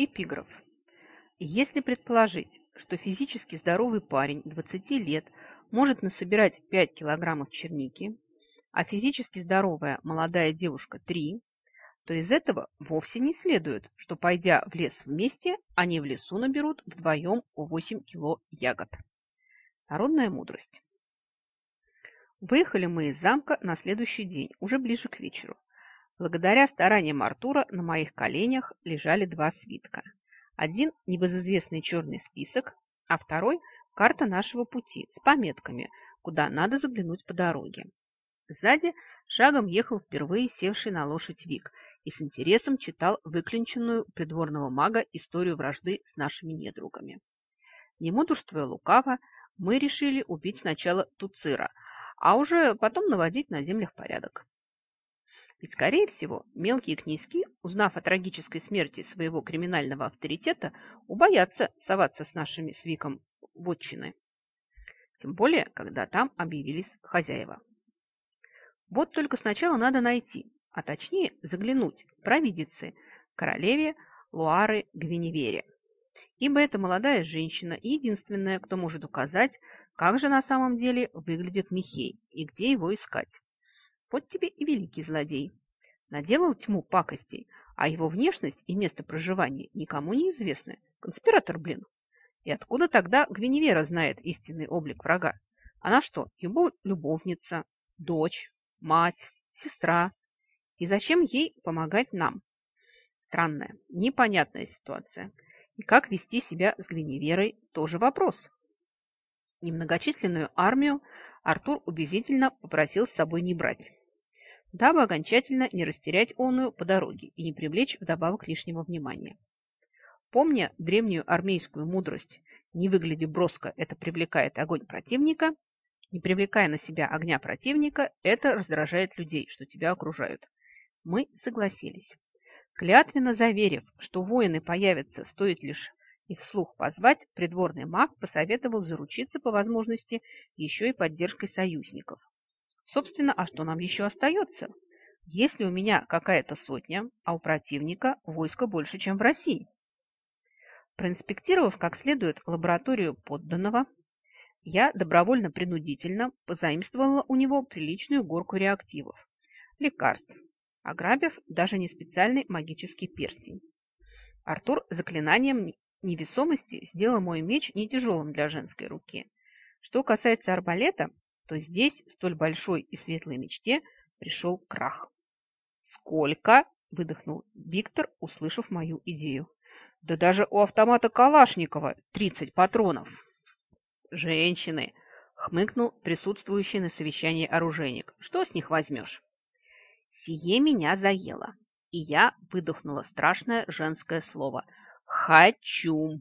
Эпиграф. Если предположить, что физически здоровый парень 20 лет может насобирать 5 килограммов черники, а физически здоровая молодая девушка 3, то из этого вовсе не следует, что, пойдя в лес вместе, они в лесу наберут вдвоем 8 кило ягод. Народная мудрость. Выехали мы из замка на следующий день, уже ближе к вечеру. Благодаря стараниям Артура на моих коленях лежали два свитка. Один – небезызвестный черный список, а второй – карта нашего пути с пометками, куда надо заглянуть по дороге. Сзади шагом ехал впервые севший на лошадь Вик и с интересом читал выклинченную придворного мага историю вражды с нашими недругами. Не мудрствуя лукаво, мы решили убить сначала Туцира, а уже потом наводить на землях порядок. Ведь, скорее всего, мелкие князьки, узнав о трагической смерти своего криминального авторитета, убоятся соваться с нашими свиком вотчины. Тем более, когда там объявились хозяева. Вот только сначала надо найти, а точнее заглянуть к королеве Луары Гвиневере. Ибо эта молодая женщина единственная, кто может указать, как же на самом деле выглядит Михей и где его искать. Вот тебе и великий злодей. Наделал тьму пакостей, а его внешность и место проживания никому не известны. Конспиратор, блин. И откуда тогда Гвиневера знает истинный облик врага? Она что, его любовница, дочь, мать, сестра? И зачем ей помогать нам? Странная, непонятная ситуация. И как вести себя с Гвиневерой – тоже вопрос. Немногочисленную армию Артур убедительно попросил с собой не брать дабы окончательно не растерять оную по дороге и не привлечь вдобавок лишнего внимания. Помня древнюю армейскую мудрость «не выгляди броско, это привлекает огонь противника», не привлекая на себя огня противника, это раздражает людей, что тебя окружают. Мы согласились. Клятвенно заверив, что воины появятся, стоит лишь их вслух позвать, придворный маг посоветовал заручиться по возможности еще и поддержкой союзников. Собственно, а что нам еще остается? Если у меня какая-то сотня, а у противника войска больше, чем в России. Проинспектировав как следует лабораторию подданного, я добровольно-принудительно позаимствовала у него приличную горку реактивов, лекарств, ограбив даже не специальный магический перстень. Артур заклинанием невесомости сделал мой меч не тяжелым для женской руки. Что касается арбалета, то здесь, столь большой и светлой мечте, пришел крах. «Сколько?» – выдохнул Виктор, услышав мою идею. «Да даже у автомата Калашникова 30 патронов!» «Женщины!» – хмыкнул присутствующий на совещании оружейник. «Что с них возьмешь?» Сие меня заело, и я выдохнула страшное женское слово «Хочу!».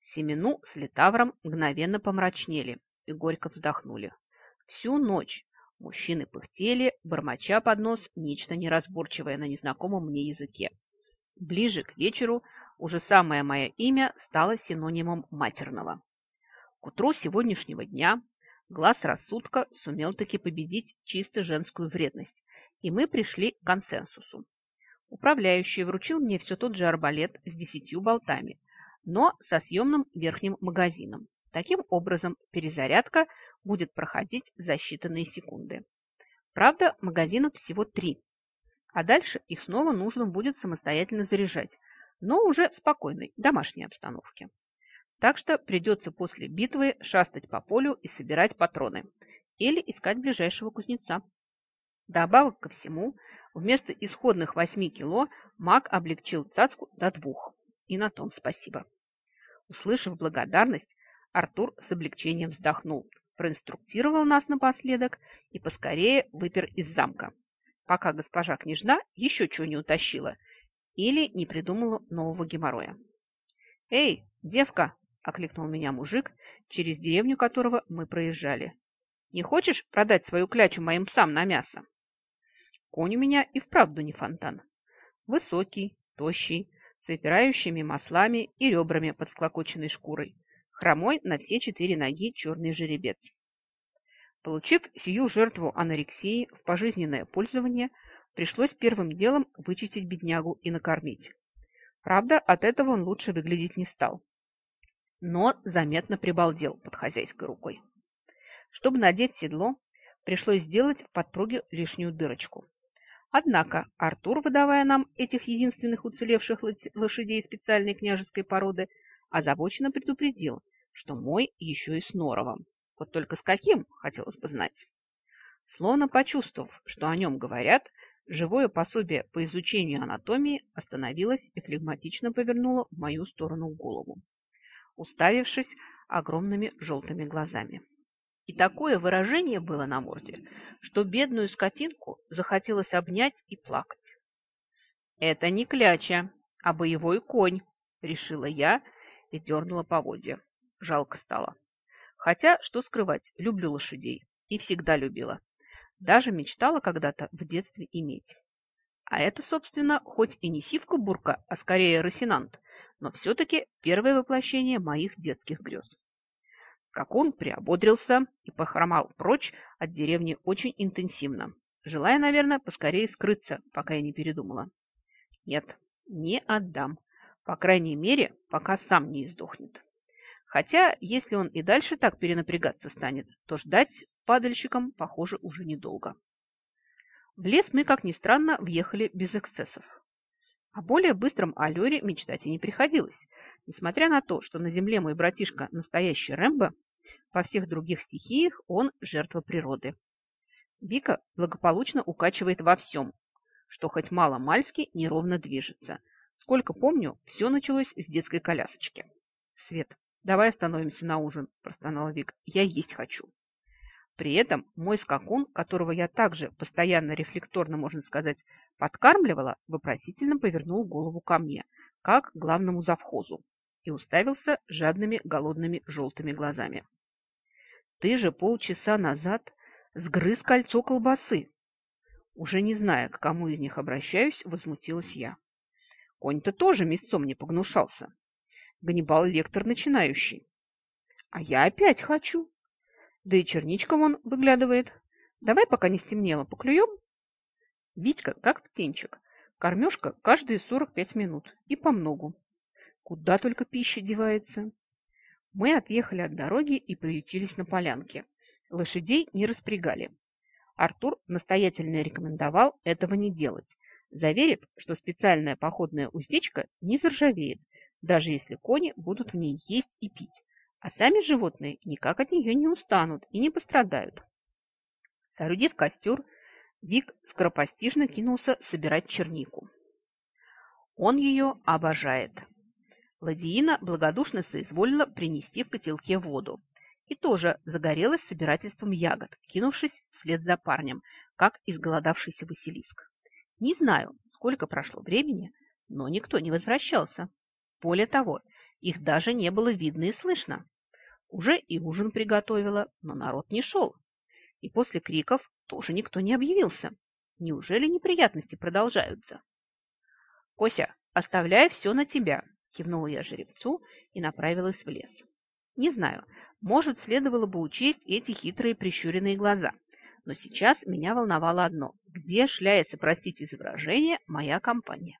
Семену с Литавром мгновенно помрачнели и горько вздохнули. Всю ночь мужчины пыхтели, бормоча под нос нечто неразборчивое на незнакомом мне языке. Ближе к вечеру уже самое мое имя стало синонимом матерного. К утру сегодняшнего дня глаз рассудка сумел таки победить чисто женскую вредность, и мы пришли к консенсусу. Управляющий вручил мне все тот же арбалет с десятью болтами, но со съемным верхним магазином. Таким образом, перезарядка будет проходить за считанные секунды. Правда, магазинов всего три, а дальше их снова нужно будет самостоятельно заряжать, но уже в спокойной домашней обстановке. Так что придется после битвы шастать по полю и собирать патроны или искать ближайшего кузнеца. Добавок ко всему, вместо исходных 8 кило маг облегчил цацку до двух. И на том спасибо. Услышав благодарность, Артур с облегчением вздохнул проинструктировал нас напоследок и поскорее выпер из замка, пока госпожа княжна еще чего не утащила или не придумала нового геморроя. «Эй, девка!» – окликнул меня мужик, через деревню которого мы проезжали. «Не хочешь продать свою клячу моим псам на мясо?» Конь у меня и вправду не фонтан. Высокий, тощий, с выпирающими маслами и ребрами под склокоченной шкурой хромой на все четыре ноги черный жеребец. Получив сию жертву анорексии в пожизненное пользование, пришлось первым делом вычистить беднягу и накормить. Правда, от этого он лучше выглядеть не стал, но заметно прибалдел под хозяйской рукой. Чтобы надеть седло, пришлось сделать в подпруге лишнюю дырочку. Однако Артур, выдавая нам этих единственных уцелевших лошадей специальной княжеской породы, озабоченно предупредил, что мой еще и с норовом. Вот только с каким, хотелось бы знать. Словно почувствовав, что о нем говорят, живое пособие по изучению анатомии остановилось и флегматично повернуло в мою сторону голову, уставившись огромными желтыми глазами. И такое выражение было на морде, что бедную скотинку захотелось обнять и плакать. «Это не кляча, а боевой конь», – решила я и дернула поводья. Жалко стало. Хотя, что скрывать, люблю лошадей. И всегда любила. Даже мечтала когда-то в детстве иметь. А это, собственно, хоть и не сивка-бурка, а скорее росинант, но все-таки первое воплощение моих детских грез. Скакун приободрился и похромал прочь от деревни очень интенсивно, желая, наверное, поскорее скрыться, пока я не передумала. Нет, не отдам. По крайней мере, пока сам не издохнет. Хотя, если он и дальше так перенапрягаться станет, то ждать падальщикам, похоже, уже недолго. В лес мы, как ни странно, въехали без эксцессов. О более быстром аллюре мечтать и не приходилось. Несмотря на то, что на земле мой братишка настоящий Рэмбо, по всех других стихиях он жертва природы. Вика благополучно укачивает во всем, что хоть мало-мальски неровно движется. Сколько помню, все началось с детской колясочки. «Свет, давай остановимся на ужин», – простонала Вик. «Я есть хочу». При этом мой скакун, которого я также постоянно рефлекторно, можно сказать, подкармливала, вопросительно повернул голову ко мне, как к главному завхозу, и уставился жадными голодными желтыми глазами. «Ты же полчаса назад сгрыз кольцо колбасы!» Уже не зная, к кому из них обращаюсь, возмутилась я. Конь-то тоже мясцом не погнушался. Ганнибал Лектор начинающий. А я опять хочу. Да и черничка вон выглядывает. Давай, пока не стемнело, поклюем? Витька, как птенчик. Кормежка каждые 45 минут. И по многу. Куда только пища девается. Мы отъехали от дороги и приютились на полянке. Лошадей не распрягали. Артур настоятельно рекомендовал этого не делать, заверив, что специальная походная уздечка не заржавеет, даже если кони будут в ней есть и пить, а сами животные никак от нее не устанут и не пострадают. Соорудив костер, Вик скоропостижно кинулся собирать чернику. Он ее обожает. Ладиина благодушно соизволила принести в котелке воду и тоже загорелась собирательством ягод, кинувшись вслед за парнем, как изголодавшийся Василиск. Не знаю, сколько прошло времени, но никто не возвращался. Более того, их даже не было видно и слышно. Уже и ужин приготовила, но народ не шел. И после криков тоже никто не объявился. Неужели неприятности продолжаются? «Кося, оставляй все на тебя», – кивнула я жеребцу и направилась в лес. Не знаю, может, следовало бы учесть эти хитрые прищуренные глаза. Но сейчас меня волновало одно – где шляется, простите изображение, моя компания?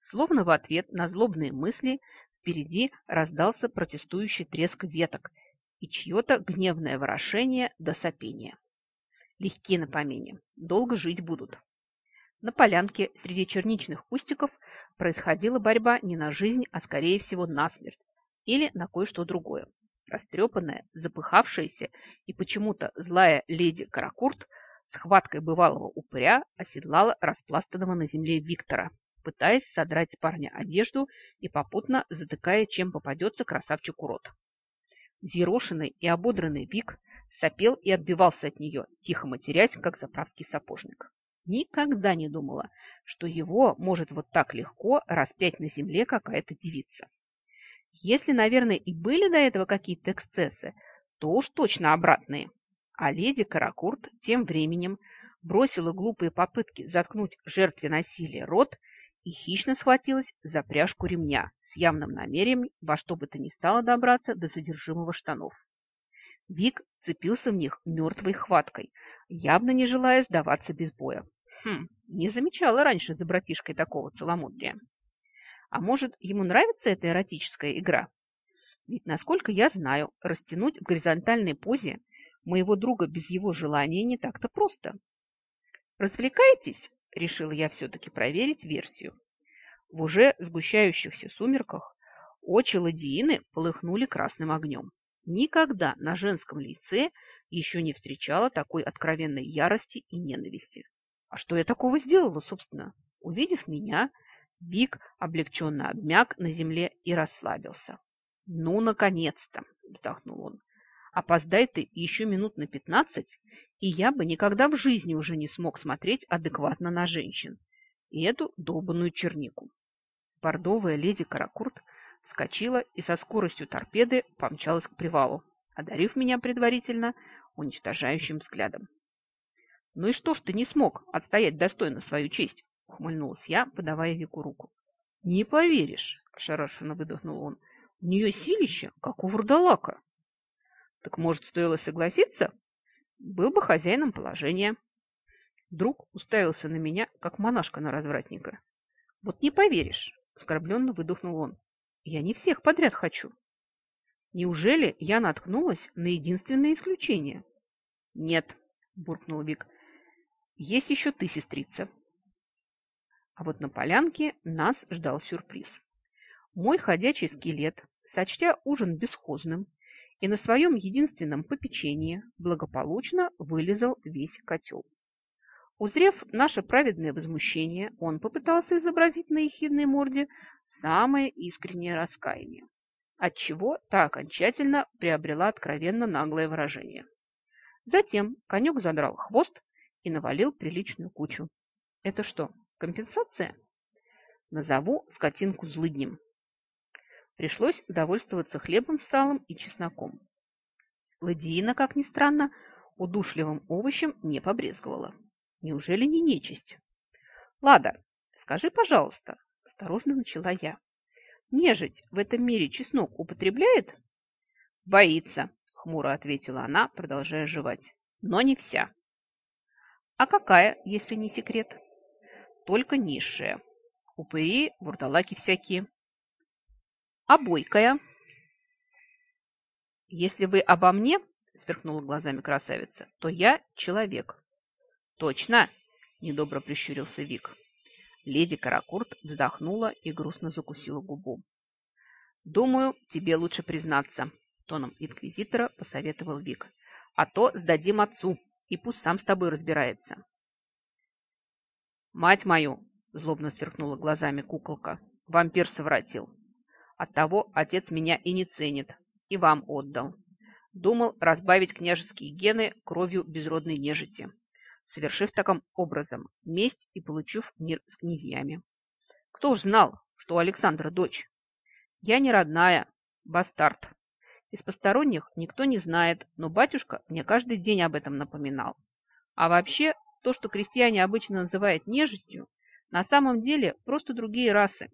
Словно в ответ на злобные мысли Впереди раздался протестующий треск веток и чье-то гневное ворошение до сопения. Легки на долго жить будут. На полянке среди черничных кустиков происходила борьба не на жизнь, а скорее всего на смерть или на кое-что другое. Растрепанная, запыхавшаяся и почему-то злая леди Каракурт с хваткой бывалого упыря оседлала распластанного на земле Виктора, пытаясь содрать с парня одежду и попутно затыкая, чем попадется красавчику рот. Взъерошенный и ободранный Вик сопел и отбивался от нее, тихо матерясь, как заправский сапожник. Никогда не думала, что его может вот так легко распять на земле какая-то девица. Если, наверное, и были до этого какие-то эксцессы, то уж точно обратные. А леди Каракурт тем временем бросила глупые попытки заткнуть жертве насилия рот и хищно схватилась за пряжку ремня с явным намерением во что бы то ни стало добраться до содержимого штанов. Вик цепился в них мертвой хваткой, явно не желая сдаваться без боя. Хм, не замечала раньше за братишкой такого целомудрия. А может, ему нравится эта эротическая игра? Ведь, насколько я знаю, растянуть в горизонтальной позе моего друга без его желания не так-то просто. «Развлекаетесь?» – решила я все-таки проверить версию. В уже сгущающихся сумерках очи ладиины полыхнули красным огнем. Никогда на женском лице еще не встречала такой откровенной ярости и ненависти. А что я такого сделала, собственно? Увидев меня, Вик облегченно обмяк на земле и расслабился. «Ну, наконец-то!» – вздохнул он. «Опоздай ты еще минут на пятнадцать, и я бы никогда в жизни уже не смог смотреть адекватно на женщин. И эту долбанную чернику». Бордовая леди Каракурт вскочила и со скоростью торпеды помчалась к привалу, одарив меня предварительно уничтожающим взглядом. «Ну и что ж ты не смог отстоять достойно свою честь?» – ухмыльнулась я, подавая Вику руку. «Не поверишь!» – ошарашенно выдохнул он. «У нее силище, как у вурдалака!» «Так, может, стоило согласиться? Был бы хозяином положения». Друг уставился на меня, как монашка на развратника. «Вот не поверишь!» – оскорбленно выдохнул он. «Я не всех подряд хочу!» Неужели я наткнулась на единственное исключение? Нет, буркнул Вик. Есть еще ты, сестрица. А вот на полянке нас ждал сюрприз. Мой ходячий скелет, сочтя ужин бесхозным, и на своем единственном попечении благополучно вылезал весь котел. Узрев наше праведное возмущение, он попытался изобразить на ехидной морде самое искреннее раскаяние отчего та окончательно приобрела откровенно наглое выражение. Затем конек задрал хвост и навалил приличную кучу. Это что, компенсация? Назову скотинку злыднем. Пришлось довольствоваться хлебом с салом и чесноком. Ладиина, как ни странно, удушливым овощем не побрезговала. Неужели не нечисть? Лада, скажи, пожалуйста, осторожно начала я. Нежить в этом мире чеснок употребляет? Боится, хмуро ответила она, продолжая жевать. Но не вся. А какая, если не секрет? Только низшая. Упыри, вурдалаки всякие. А бойкая? Если вы обо мне, сверкнула глазами красавица, то я человек. Точно, недобро прищурился Вик. Леди Каракурт вздохнула и грустно закусила губу. «Думаю, тебе лучше признаться», – тоном инквизитора посоветовал Вик. «А то сдадим отцу, и пусть сам с тобой разбирается». «Мать мою!» – злобно сверкнула глазами куколка. «Вампир совратил. Оттого отец меня и не ценит, и вам отдал. Думал разбавить княжеские гены кровью безродной нежити совершив таким образом месть и получив мир с князьями. Кто ж знал, что у Александра дочь? Я не родная, бастард. Из посторонних никто не знает, но батюшка мне каждый день об этом напоминал. А вообще, то, что крестьяне обычно называют нежитью, на самом деле просто другие расы.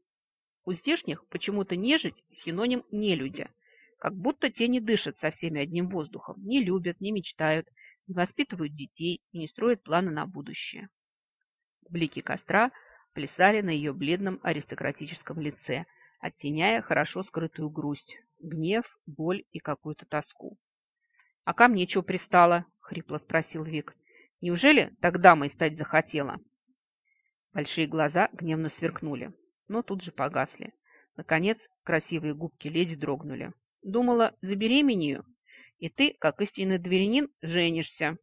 У здешних почему-то нежить – синоним нелюдя, как будто те не дышат со всеми одним воздухом, не любят, не мечтают, не воспитывают детей и не строят планы на будущее. Блики костра плясали на ее бледном аристократическом лице, оттеняя хорошо скрытую грусть, гнев, боль и какую-то тоску. «А ко мне что пристало?» – хрипло спросил Вик. «Неужели так дамой стать захотела?» Большие глаза гневно сверкнули, но тут же погасли. Наконец, красивые губки леди дрогнули. «Думала, забеременею?» И ты, как истинный дворянин, женишься.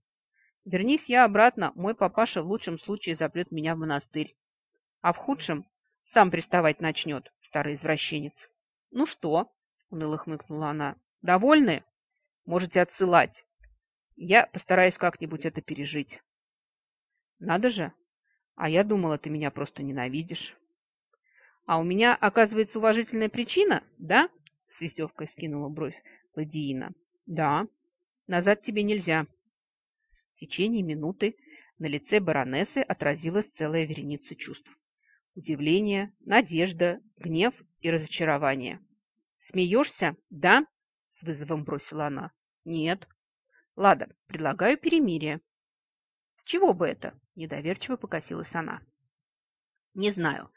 Вернись я обратно, мой папаша в лучшем случае запрет меня в монастырь. А в худшем сам приставать начнет, старый извращенец. Ну что? Уныло хмыкнула она. Довольны? Можете отсылать. Я постараюсь как-нибудь это пережить. Надо же. А я думала, ты меня просто ненавидишь. А у меня, оказывается, уважительная причина, да? С издевкой скинула бровь Ладиина. Да, назад тебе нельзя. В течение минуты на лице баронессы отразилась целая вереница чувств. Удивление, надежда, гнев и разочарование. «Смеешься, да?» – с вызовом бросила она. «Нет». «Ладно, предлагаю перемирие». «С чего бы это?» – недоверчиво покосилась она. «Не знаю.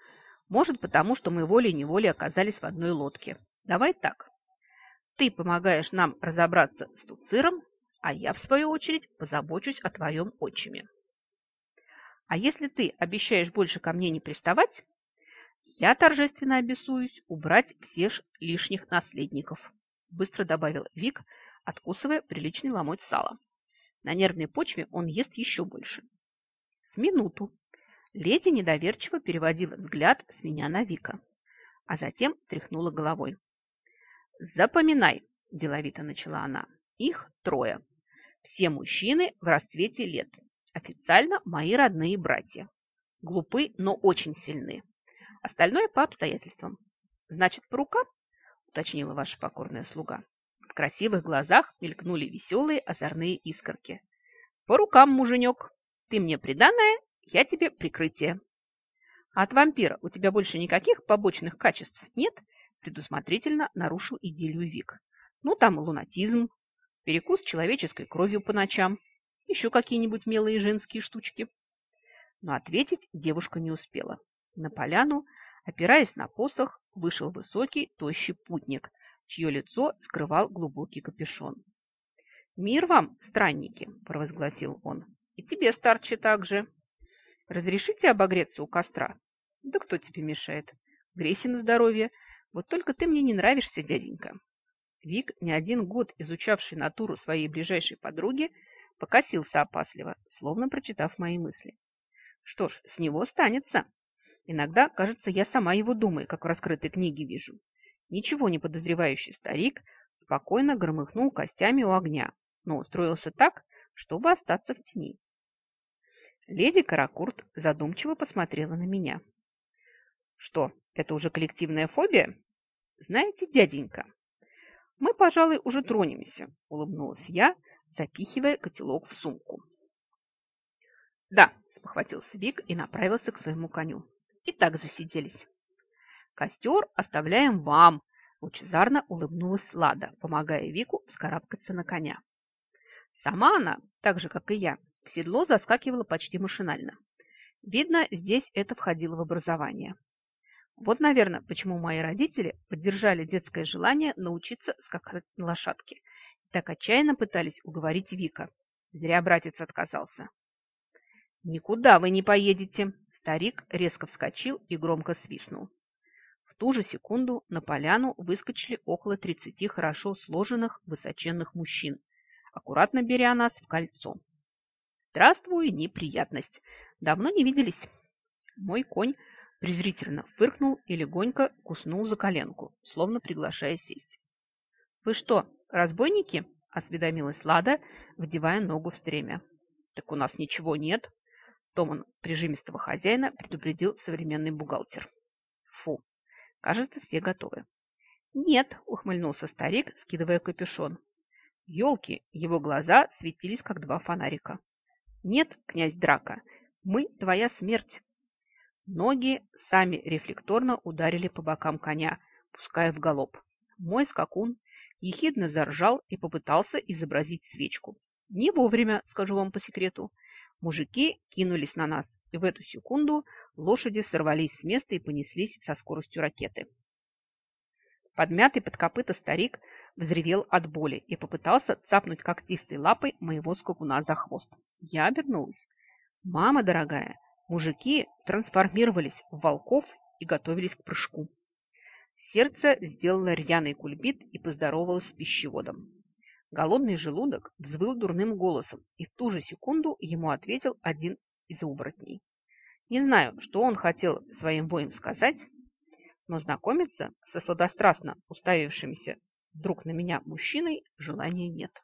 Может, потому что мы волей-неволей оказались в одной лодке. Давай так. Ты помогаешь нам разобраться с Туциром, а я, в свою очередь, позабочусь о твоем отчиме. А если ты обещаешь больше ко мне не приставать, я торжественно обесуюсь убрать всех лишних наследников, быстро добавил Вик, откусывая приличный ломоть сала. На нервной почве он ест еще больше. С минуту леди недоверчиво переводила взгляд с меня на Вика, а затем тряхнула головой. «Запоминай», – деловито начала она, – «их трое. Все мужчины в расцвете лет. Официально мои родные братья. Глупы, но очень сильны. Остальное по обстоятельствам. Значит, по рукам?» – уточнила ваша покорная слуга. В красивых глазах мелькнули веселые озорные искорки. «По рукам, муженек! Ты мне приданное, я тебе прикрытие!» «А от вампира у тебя больше никаких побочных качеств нет?» предусмотрительно нарушил идиллию Вик. «Ну, там лунатизм, перекус человеческой кровью по ночам, еще какие-нибудь милые женские штучки». Но ответить девушка не успела. На поляну, опираясь на посох, вышел высокий, тощий путник – чье лицо скрывал глубокий капюшон. «Мир вам, странники!» – провозгласил он. «И тебе, старче, также. Разрешите обогреться у костра?» «Да кто тебе мешает? Грейся на здоровье. Вот только ты мне не нравишься, дяденька». Вик, не один год изучавший натуру своей ближайшей подруги, покосился опасливо, словно прочитав мои мысли. Что ж, с него станется. Иногда, кажется, я сама его думаю, как в раскрытой книге вижу. Ничего не подозревающий старик спокойно громыхнул костями у огня, но устроился так, чтобы остаться в тени. Леди Каракурт задумчиво посмотрела на меня. «Что, это уже коллективная фобия?» «Знаете, дяденька, мы, пожалуй, уже тронемся», – улыбнулась я, запихивая котелок в сумку. «Да», – спохватился Вик и направился к своему коню. «И так засиделись». Костер оставляем вам, лучезарно улыбнулась Лада, помогая Вику вскарабкаться на коня. Сама она, так же, как и я, седло заскакивала почти машинально. Видно, здесь это входило в образование. Вот, наверное, почему мои родители поддержали детское желание научиться скакать на лошадке. И так отчаянно пытались уговорить Вика. Зря братец отказался. «Никуда вы не поедете!» Старик резко вскочил и громко свистнул. В ту же секунду на поляну выскочили около 30 хорошо сложенных высоченных мужчин, аккуратно беря нас в кольцо. «Здравствуй, неприятность! Давно не виделись!» Мой конь презрительно фыркнул и легонько куснул за коленку, словно приглашая сесть. «Вы что, разбойники?» – осведомилась Лада, вдевая ногу в стремя. «Так у нас ничего нет», – Томан прижимистого хозяина предупредил современный бухгалтер. «Фу, Кажется, все готовы. «Нет», – ухмыльнулся старик, скидывая капюшон. Ёлки, его глаза светились, как два фонарика. «Нет, князь Драка, мы твоя смерть». Ноги сами рефлекторно ударили по бокам коня, пуская в галоп. Мой скакун ехидно заржал и попытался изобразить свечку. Не вовремя, скажу вам по секрету. Мужики кинулись на нас, и в эту секунду лошади сорвались с места и понеслись со скоростью ракеты. Подмятый под копыта старик взревел от боли и попытался цапнуть когтистой лапой моего скакуна за хвост. Я обернулась. «Мама дорогая, мужики трансформировались в волков и готовились к прыжку». Сердце сделало рьяный кульбит и поздоровалось с пищеводом. Голодный желудок взвыл дурным голосом, и в ту же секунду ему ответил один из оборотней. Не знаю, что он хотел своим воем сказать, но знакомиться со сладострастно уставившимся друг на меня мужчиной желания нет.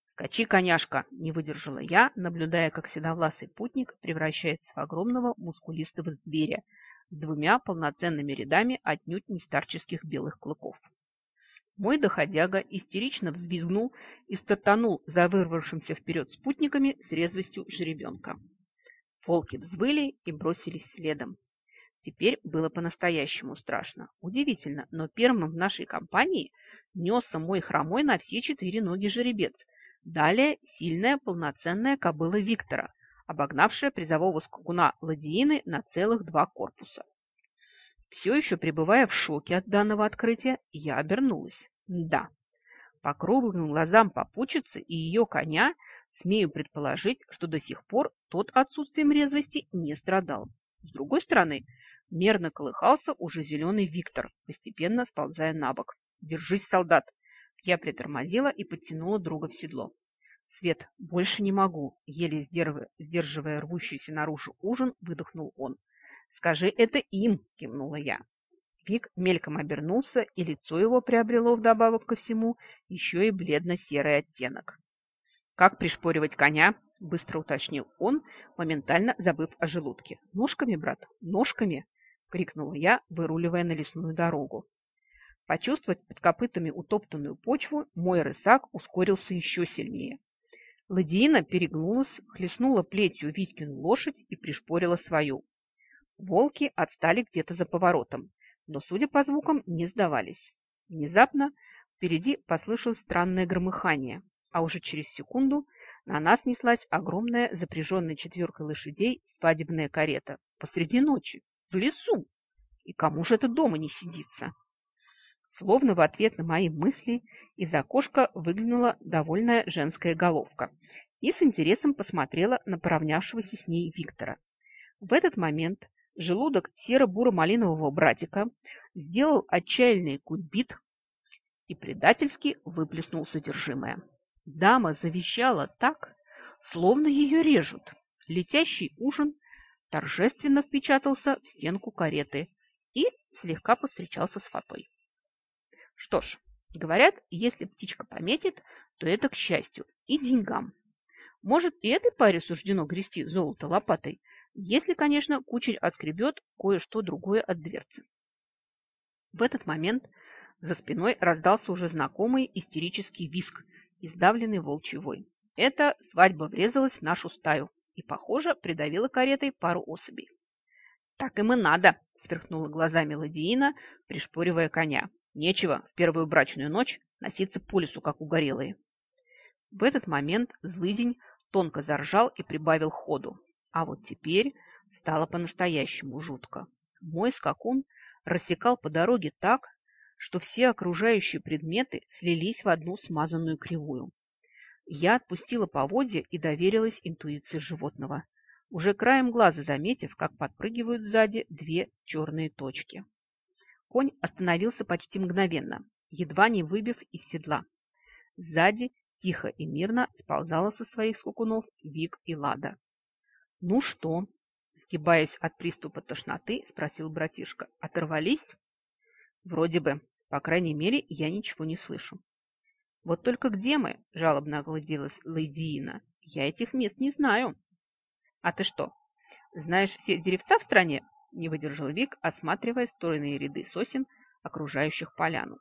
«Скачи, коняшка!» – не выдержала я, наблюдая, как седовласый путник превращается в огромного мускулистого зверя с двумя полноценными рядами отнюдь не старческих белых клыков. Мой доходяга истерично взвизгнул и стартанул за вырвавшимся вперед спутниками с резвостью жеребенка. Волки взвыли и бросились следом. Теперь было по-настоящему страшно. Удивительно, но первым в нашей компании несся мой хромой на все четыре ноги жеребец. Далее сильная полноценная кобыла Виктора, обогнавшая призового скакуна Ладиины на целых два корпуса. Все еще пребывая в шоке от данного открытия, я обернулась. Да, по круглым глазам попутчицы и ее коня смею предположить, что до сих пор тот отсутствием резвости не страдал. С другой стороны, мерно колыхался уже зеленый Виктор, постепенно сползая на бок. «Держись, солдат!» Я притормозила и подтянула друга в седло. «Свет, больше не могу!» Еле сдерживая рвущийся наружу ужин, выдохнул он. «Скажи это им!» – кивнула я. Вик мельком обернулся, и лицо его приобрело вдобавок ко всему еще и бледно-серый оттенок. «Как пришпоривать коня?» – быстро уточнил он, моментально забыв о желудке. «Ножками, брат, ножками!» – крикнула я, выруливая на лесную дорогу. Почувствовать под копытами утоптанную почву, мой рысак ускорился еще сильнее. Ладиина перегнулась, хлестнула плетью Витькину лошадь и пришпорила свою. Волки отстали где-то за поворотом, но, судя по звукам, не сдавались. Внезапно впереди послышалось странное громыхание, а уже через секунду на нас неслась огромная запряженная четверкой лошадей свадебная карета посреди ночи, в лесу. И кому же это дома не сидится? Словно в ответ на мои мысли из окошка выглянула довольная женская головка и с интересом посмотрела на поравнявшегося с ней Виктора. В этот момент Желудок серо-буро-малинового братика сделал отчаянный кульбит и предательски выплеснул содержимое. Дама завещала так, словно ее режут. Летящий ужин торжественно впечатался в стенку кареты и слегка повстречался с фатой. Что ж, говорят, если птичка пометит, то это к счастью и деньгам. Может, и этой паре суждено грести золото лопатой, если, конечно, кучер отскребет кое-что другое от дверцы. В этот момент за спиной раздался уже знакомый истерический виск и сдавленный волчий. Эта свадьба врезалась в нашу стаю и, похоже, придавила каретой пару особей. «Так им и надо!» – сверкнула глазами Ладиина, пришпоривая коня. «Нечего в первую брачную ночь носиться по лесу, как угорелые». В этот момент злыдень тонко заржал и прибавил ходу. А вот теперь стало по-настоящему жутко. Мой скакун рассекал по дороге так, что все окружающие предметы слились в одну смазанную кривую. Я отпустила поводья и доверилась интуиции животного, уже краем глаза заметив, как подпрыгивают сзади две черные точки. Конь остановился почти мгновенно, едва не выбив из седла. Сзади тихо и мирно сползала со своих скакунов Вик и Лада. «Ну что?» – сгибаясь от приступа тошноты, спросил братишка. «Оторвались?» «Вроде бы. По крайней мере, я ничего не слышу». «Вот только где мы?» – жалобно огляделась Лейдиина. «Я этих мест не знаю». «А ты что, знаешь все деревца в стране?» – не выдержал Вик, осматривая стройные ряды сосен, окружающих поляну.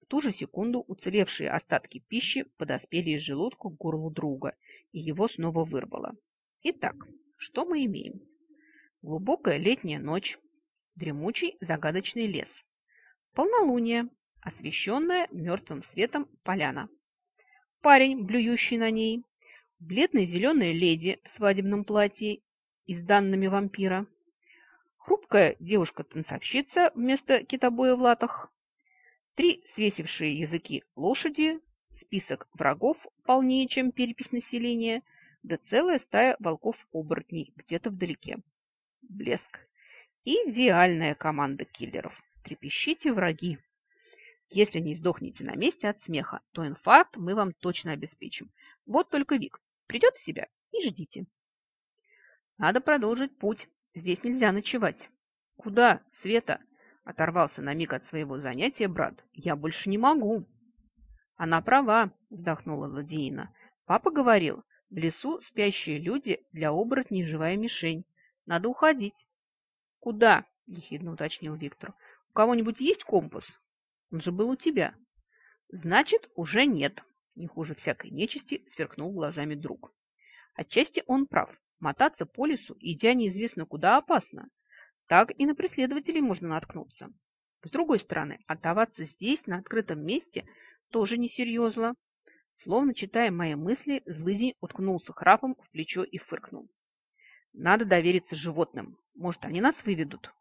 В ту же секунду уцелевшие остатки пищи подоспели из желудка к горлу друга, и его снова вырвало. Итак, что мы имеем? Глубокая летняя ночь, дремучий загадочный лес, полнолуние, освещенная мертвым светом поляна, парень, блюющий на ней, бледная зеленая леди в свадебном платье и с данными вампира, хрупкая девушка-танцовщица вместо китобоя в латах, три свесившие языки лошади, список врагов полнее, чем перепись населения – да целая стая волков-оборотней где-то вдалеке. Блеск. Идеальная команда киллеров. Трепещите, враги. Если не сдохнете на месте от смеха, то инфаркт мы вам точно обеспечим. Вот только Вик придет в себя и ждите. Надо продолжить путь. Здесь нельзя ночевать. Куда, Света? Оторвался на миг от своего занятия брат. Я больше не могу. Она права, вздохнула Ладиина. Папа говорил, в лесу спящие люди для оборотней живая мишень. Надо уходить. Куда? Ехидно уточнил Виктор. У кого-нибудь есть компас? Он же был у тебя. Значит, уже нет. Не хуже всякой нечисти сверкнул глазами друг. Отчасти он прав. Мотаться по лесу, идя неизвестно куда, опасно. Так и на преследователей можно наткнуться. С другой стороны, оставаться здесь, на открытом месте, тоже несерьезно. Словно читая мои мысли, злыдень уткнулся храпом в плечо и фыркнул. Надо довериться животным. Может, они нас выведут.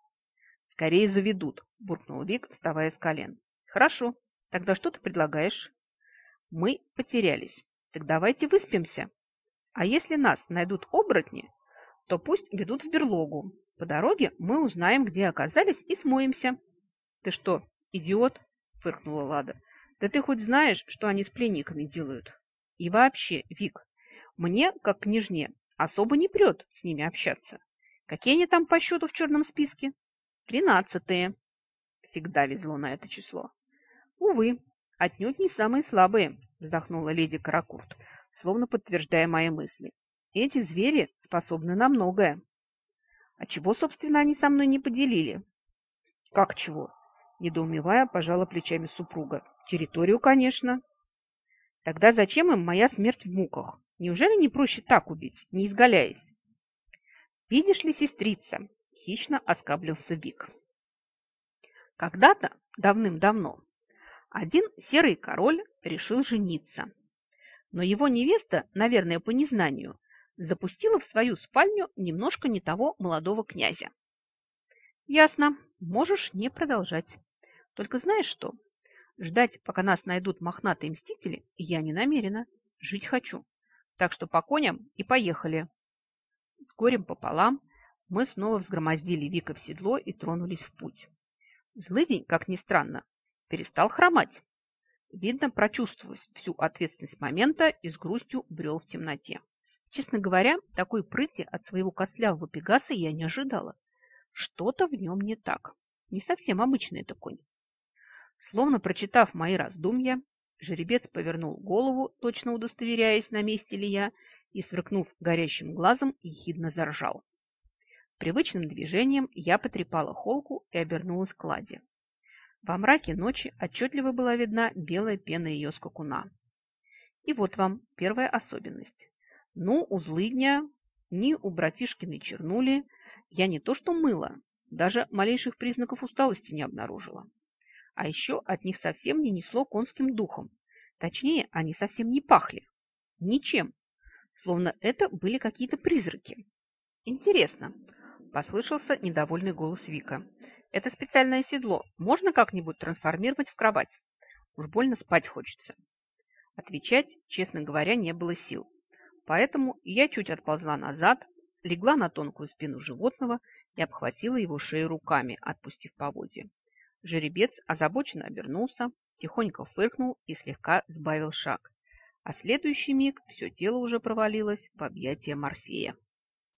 Скорее заведут, буркнул Вик, вставая с колен. Хорошо, тогда что ты предлагаешь? Мы потерялись. Так давайте выспимся. А если нас найдут оборотни, то пусть ведут в берлогу. По дороге мы узнаем, где оказались, и смоемся. Ты что, идиот? Фыркнула Лада. Да ты хоть знаешь, что они с пленниками делают? И вообще, Вик, мне, как княжне, особо не прет с ними общаться. Какие они там по счету в черном списке? Тринадцатые. Всегда везло на это число. Увы, отнюдь не самые слабые, вздохнула леди Каракурт, словно подтверждая мои мысли. Эти звери способны на многое. А чего, собственно, они со мной не поделили? Как чего? Недоумевая, пожала плечами супруга. Территорию, конечно. Тогда зачем им моя смерть в муках? Неужели не проще так убить, не изгаляясь? Видишь ли, сестрица, хищно оскаблился Вик. Когда-то, давным-давно, один серый король решил жениться. Но его невеста, наверное, по незнанию, запустила в свою спальню немножко не того молодого князя. Ясно, можешь не продолжать. Только знаешь что? Ждать, пока нас найдут мохнатые мстители, я не намерена. Жить хочу. Так что по коням и поехали. С горем пополам мы снова взгромоздили Вика в седло и тронулись в путь. Злыдень, как ни странно, перестал хромать. Видно, прочувствовав всю ответственность момента и с грустью брел в темноте. Честно говоря, такой прыти от своего костлявого пегаса я не ожидала. Что-то в нем не так. Не совсем обычный это конь. Словно прочитав мои раздумья, жеребец повернул голову, точно удостоверяясь, на месте ли я, и, сверкнув горящим глазом, ехидно заржал. Привычным движением я потрепала холку и обернулась к ладе. Во мраке ночи отчетливо была видна белая пена ее скакуна. И вот вам первая особенность. Ну, у злыдня, ни у братишкиной чернули я не то что мыла, даже малейших признаков усталости не обнаружила. А еще от них совсем не несло конским духом. Точнее, они совсем не пахли. Ничем. Словно это были какие-то призраки. Интересно, Послышался недовольный голос Вика. «Это специальное седло. Можно как-нибудь трансформировать в кровать? Уж больно спать хочется». Отвечать, честно говоря, не было сил. Поэтому я чуть отползла назад, легла на тонкую спину животного и обхватила его шею руками, отпустив поводья. Жеребец озабоченно обернулся, тихонько фыркнул и слегка сбавил шаг. А следующий миг все тело уже провалилось в объятия Морфея.